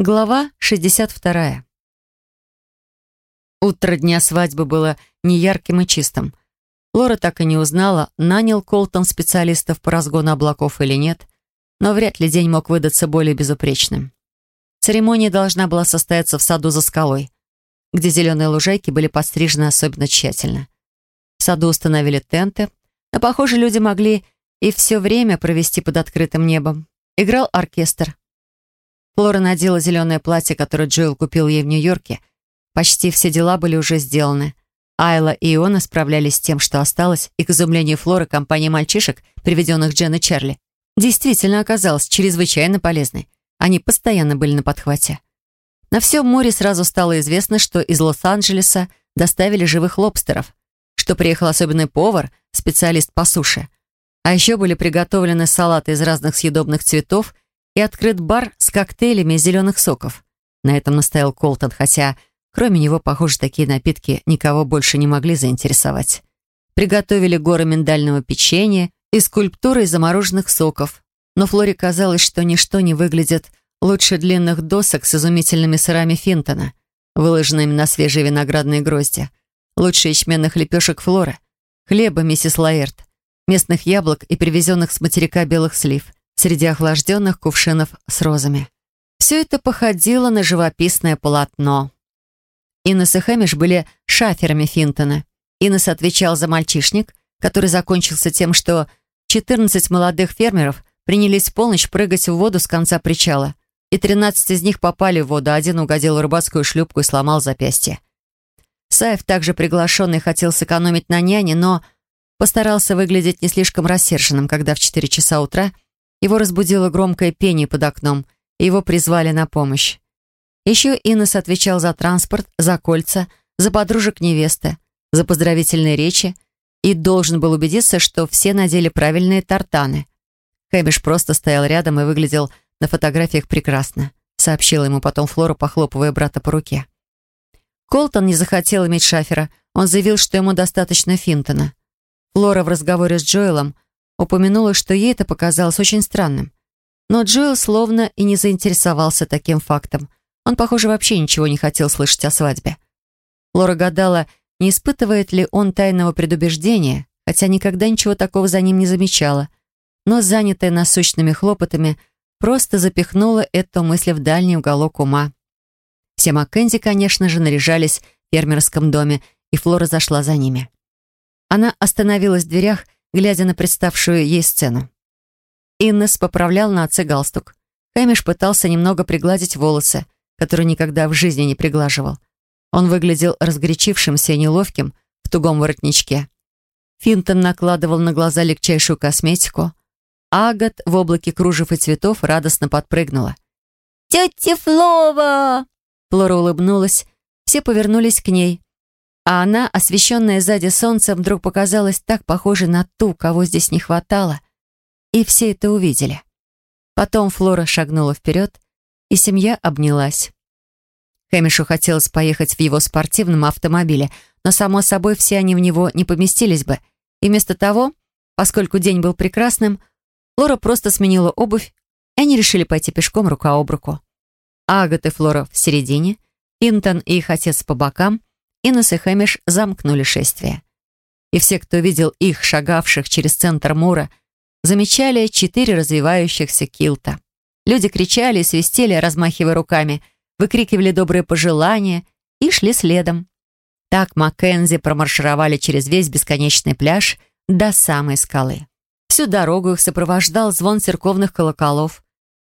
Глава 62. Утро дня свадьбы было неярким и чистым. Лора так и не узнала, нанял Колтон специалистов по разгону облаков или нет, но вряд ли день мог выдаться более безупречным. Церемония должна была состояться в саду за скалой, где зеленые лужайки были подстрижены особенно тщательно. В саду установили тенты, но, похоже, люди могли и все время провести под открытым небом. Играл оркестр. Флора надела зеленое платье, которое Джоэл купил ей в Нью-Йорке. Почти все дела были уже сделаны. Айла и Иона справлялись с тем, что осталось, и, к изумлению Флоры, компания мальчишек, приведенных Джен и Чарли, действительно оказалась чрезвычайно полезной. Они постоянно были на подхвате. На всем море сразу стало известно, что из Лос-Анджелеса доставили живых лобстеров, что приехал особенный повар, специалист по суше. А еще были приготовлены салаты из разных съедобных цветов и открыт бар с коктейлями из зеленых соков. На этом настоял Колтон, хотя, кроме него, похоже, такие напитки никого больше не могли заинтересовать. Приготовили горы миндального печенья и скульптуры из замороженных соков. Но Флоре казалось, что ничто не выглядит лучше длинных досок с изумительными сырами Финтона, выложенными на свежие виноградные грозди, лучше ячменных лепешек Флоры, хлеба миссис Лаэрт, местных яблок и привезенных с материка белых слив – среди охлажденных кувшинов с розами. Все это походило на живописное полотно. Иннес и Хэмиш были шаферами Финтона. Иннес отвечал за мальчишник, который закончился тем, что 14 молодых фермеров принялись в полночь прыгать в воду с конца причала, и 13 из них попали в воду, а один угодил в рыбацкую шлюпку и сломал запястье. Саев, также приглашенный, хотел сэкономить на няне, но постарался выглядеть не слишком рассерженным, когда в 4 часа утра – его разбудило громкое пение под окном, и его призвали на помощь. Еще Иннес отвечал за транспорт, за кольца, за подружек невесты, за поздравительные речи и должен был убедиться, что все надели правильные тартаны. Хэмиш просто стоял рядом и выглядел на фотографиях прекрасно, сообщила ему потом Флора, похлопывая брата по руке. Колтон не захотел иметь шафера, он заявил, что ему достаточно Финтона. Флора в разговоре с Джоэлом – упомянула, что ей это показалось очень странным. Но Джоэл словно и не заинтересовался таким фактом. Он, похоже, вообще ничего не хотел слышать о свадьбе. Лора гадала, не испытывает ли он тайного предубеждения, хотя никогда ничего такого за ним не замечала. Но, занятая насущными хлопотами, просто запихнула эту мысль в дальний уголок ума. Все Маккензи, конечно же, наряжались в фермерском доме, и Флора зашла за ними. Она остановилась в дверях глядя на представшую ей сцену. Иннес поправлял на отце галстук. Хэмиш пытался немного пригладить волосы, которые никогда в жизни не приглаживал. Он выглядел разгорячившимся и неловким в тугом воротничке. Финтон накладывал на глаза легчайшую косметику. Агат в облаке кружев и цветов радостно подпрыгнула. «Тетя Флова!» Флора улыбнулась. Все повернулись к ней а она, освещенная сзади солнцем, вдруг показалась так похожей на ту, кого здесь не хватало. И все это увидели. Потом Флора шагнула вперед, и семья обнялась. Хэмишу хотелось поехать в его спортивном автомобиле, но, само собой, все они в него не поместились бы. И вместо того, поскольку день был прекрасным, Флора просто сменила обувь, и они решили пойти пешком рука об руку. Агат и Флора в середине, Интон и их отец по бокам, Иннес и Хэмиш замкнули шествие. И все, кто видел их, шагавших через центр Мура, замечали четыре развивающихся килта. Люди кричали и свистели, размахивая руками, выкрикивали добрые пожелания и шли следом. Так Маккензи промаршировали через весь бесконечный пляж до самой скалы. Всю дорогу их сопровождал звон церковных колоколов.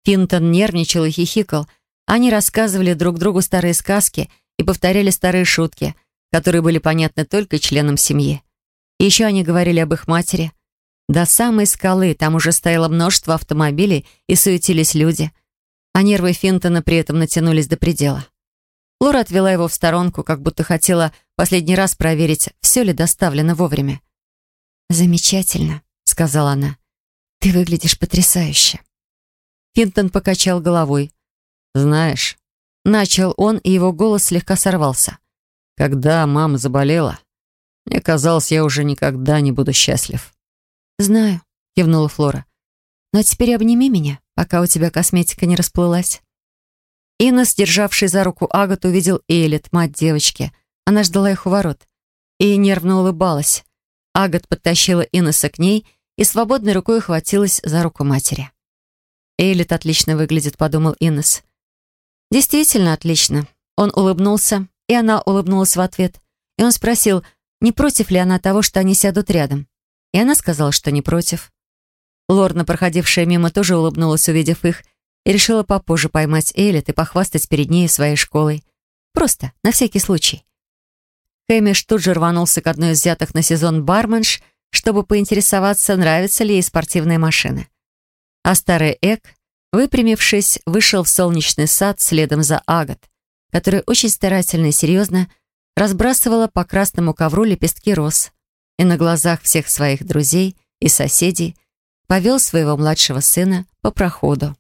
Финтон нервничал и хихикал. Они рассказывали друг другу старые сказки — и повторяли старые шутки, которые были понятны только членам семьи. И еще они говорили об их матери. До самой скалы там уже стояло множество автомобилей и суетились люди, а нервы Финтона при этом натянулись до предела. Лора отвела его в сторонку, как будто хотела последний раз проверить, все ли доставлено вовремя. «Замечательно», — сказала она. «Ты выглядишь потрясающе». Финтон покачал головой. «Знаешь, Начал он, и его голос слегка сорвался. «Когда мама заболела, мне казалось, я уже никогда не буду счастлив». «Знаю», — кивнула Флора. «Но теперь обними меня, пока у тебя косметика не расплылась». Иннес, державший за руку Агату, увидел Эйлет, мать девочки. Она ждала их у ворот. И нервно улыбалась. Агат подтащила Иннеса к ней и свободной рукой хватилась за руку матери. «Эйлит отлично выглядит», — подумал Иннес. «Действительно отлично». Он улыбнулся, и она улыбнулась в ответ. И он спросил, не против ли она того, что они сядут рядом. И она сказала, что не против. Лорна, проходившая мимо, тоже улыбнулась, увидев их, и решила попозже поймать Эйлит и похвастать перед ней своей школой. Просто, на всякий случай. Хэмиш тут же рванулся к одной из взятых на сезон барменш, чтобы поинтересоваться, нравятся ли ей спортивные машины. А старый Эк, выпрямившись, вышел в солнечный сад следом за Агат, которая очень старательно и серьезно разбрасывала по красному ковру лепестки роз и на глазах всех своих друзей и соседей повел своего младшего сына по проходу.